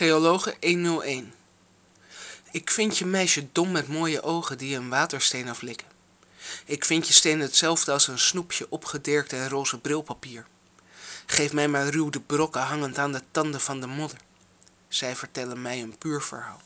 geologe 101. ik vind je meisje dom met mooie ogen die een watersteen aflikken. Ik vind je steen hetzelfde als een snoepje opgedirkt en roze brilpapier. Geef mij maar ruw de brokken hangend aan de tanden van de modder. Zij vertellen mij een puur verhaal.